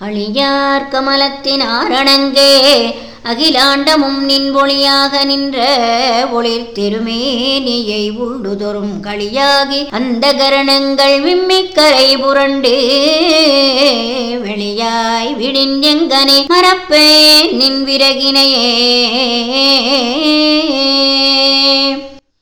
அழியார் கமலத்தின் ஆரணங்கே அகிலாண்டமும் நின் ஒளியாக நின்ற ஒளிர் திருமேனியை உள்ளுதொரும் களியாகி அந்த கரணங்கள் விம்மிக்கரை புரண்டு வெளியாய் விடின் எங்கனே மறப்பேன் நின் விறகினையே